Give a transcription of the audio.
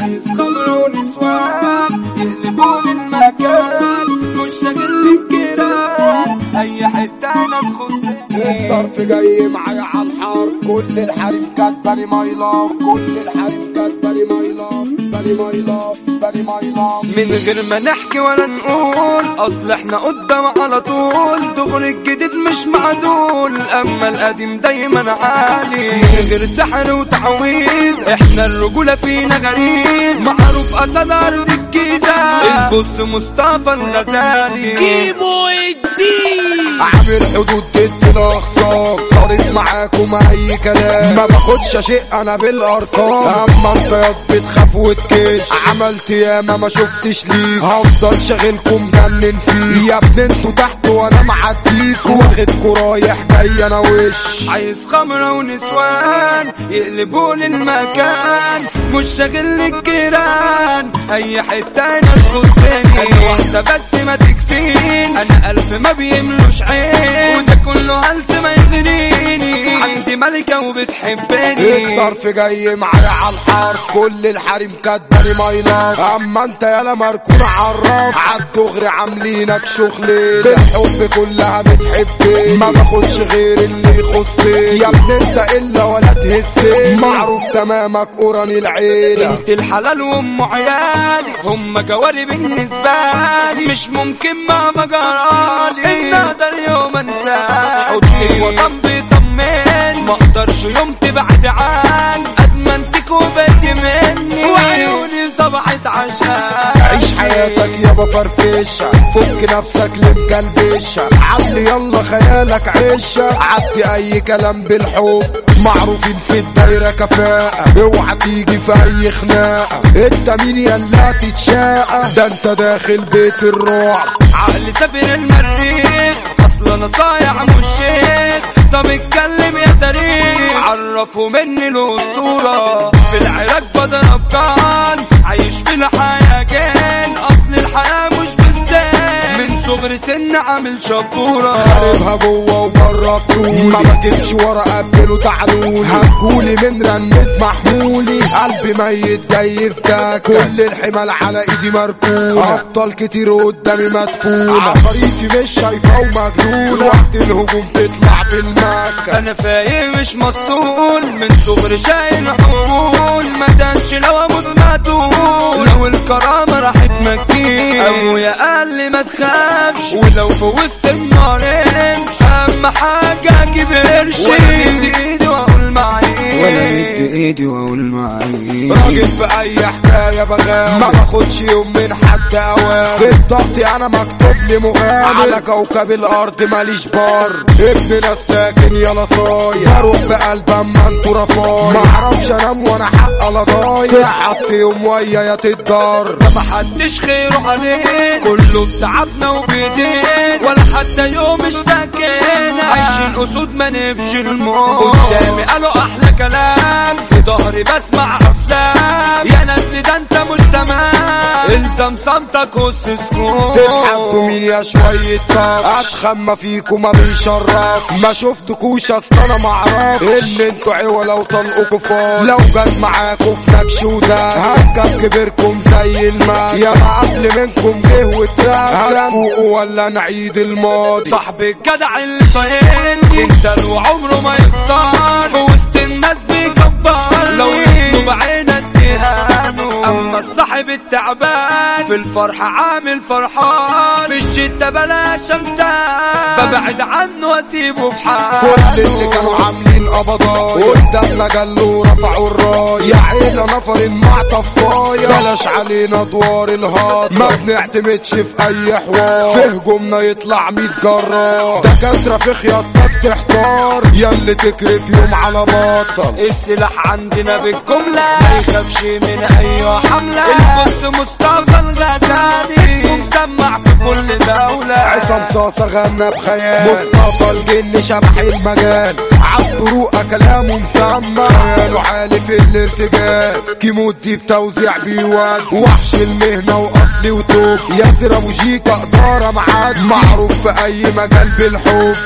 عايز خمر ونسوان يقلبون المكان مش شاغل اي حتة أنا تخصني الطرف جاي معايا على الحرب كل الحريم كاتباني ماي كل الحريم كاتباني ماي لاف ماي لاف من غير ما نحكي ولا نقول أصل إحنا قدام على طول دغري الجديد مش معدول أما القديم دايما عالي. من غير سحر وتعويذ إحنا الرجولة فينا غريز معروف أسد أرض الجيزة البص مصطفى الغزالي. كيمو الدين. عامل حدود ضد الاخصام صارف معاكم أي كلام. ما باخدش شيء أنا بالأرقام. اما انت بتخاف وتكش. عملت ياما ما شفتش ليك. هفضل شاغلكم جنن فيه يا ابني أنتوا تحت وأنا معديكوا واخدكوا رايح جاي أنا وش. عايز خمرة ونسوان يقلبون المكان. مش شاغل الجيران. أي حتة أنا تخصني أنا واحدة بس ما تكفيني أنا ألف ما بيملوش عين. ملكة وبتحبني. الطرف جاي معايا على الحرف كل الحريم كاتباني ماي لاف أما أنت يالا مركون عالراف عالدغري عاملينك شغلين بالحب كلها بتحبني. ما باخدش غير اللي يخصني. يا ابني أنت إلا ولا تهزني. معروف تمامك قراني العيله بنت الحلال وأم عيالي هم جواري بالنسبة لي. مش ممكن مهما جرالي إن أقدر يوم أنساك. حضني وطن ما أقدرش يوم تبعد عني ادمنتك وبقيت مني. وعيوني صبحت عشان. عيش حياتك يابا فرفشة. فك نفسك لمكلبشة عدي يلا خيالك عيشة عدي أي كلام بالحب. معروفين في الدايرة كفاءة. اوعى تيجي في أي خناقة. انت مين يلا تتشاقى ده انت داخل بيت الرعب. عقلي سافر المريخ أصل أنا صايع مش شيخ. طب تاريخ عرفوا مني الأسطورة. في العراق بضرب كان عايش في الحياة جان أصل الحياة صغر سن عامل شبورة. خاربها جوة وبره بطولي. ما بجيبش ورا قبله تعالولي هتقولي من رنة محمولي. قلبي ميت جاي في تاك كل الحمال على إيدي مركونة. أبطال كتير قدامي مدفونة. عفاريتي مش شايفة ومجنونة وقت الهجوم تطلع بالمكة. أنا فايق مش مسطول. من صغر شايل حمول ما دانش لو أموت ما الكرامه راحت مكين أبويا قال لي ما تخافش. ولو في وسط النار امشي أهم حاجة أجيب قرش وأنا مد إيدي وأقول معايا وأنا مد إيدي وأقول معايا راجل في اي حكاية بغام ما باخدش يوم من حد أوام. في الضغط أنا مكتوب لي مغامر على كوكب الأرض ماليش بار. ابن ناس لكن يلا صايع. بروح بقلب اما أنتوا رفايع ما أعرفش أنام وأنا حق لا ضايع. حط يوم ويا يا تتضر ما حدش خيره علينا كله بتعبنا وبايدينا ولا حتى يوم اشتكينا. عايشين أسود ما نبش الموت قدامي قالوا أحلى كلام. في ظهري بسمع أفلام. يا ناس ده أنت مش تمام الزم صمتك وسكوت تتحبوا مين يا شوية طب اتخمى فيكم ما بيشرف. ما شفتكوش اصل أنا معرف ان أنتوا عوالة وطلقوا كفار لو جت معاكم في نكش وده هركب كبركم زي الماء يا ما قبل منكم جه واتراب هتفوقوا ولا نعيد الماضي؟ صاحبي الجدع اللي فاهمني انت لو عمره ما يخسر في وسط الناس بيكبر. لو يطلب بعين اتهانه أما الصاحب التعبان في الفرحة عامل فرحان. في الشدة بلاش امتان ببعد عنه واسيبه في حاله كل اللي كانوا عاملين قبضايا قدامنا جلوا رفعوا الراية يا عيلة نفر مع طفاية بلاش علينا ادوار الهاط ما بنعتمدش في أي حوار. في هجومنا يطلع ميت جرار دكاترة في خياطات تحتار. يا اللي تكرف يوم على بطل. السلاح عندنا بالجملة ما يخافش من أي حملة. البص مصطفى الغزالي اسمه مسمع في كل دولة. عصام صاصة غنى بخيال. مصطفى الجن شبح المجال. رؤى كلامه مسمى خياله عالي في الارتجال. كيموت دي بتوزيع بيوان وحش المهنة وأصلي وتوب. ياسر ابو شيكا أدارة معاد. معروف في أي مجال بالحب.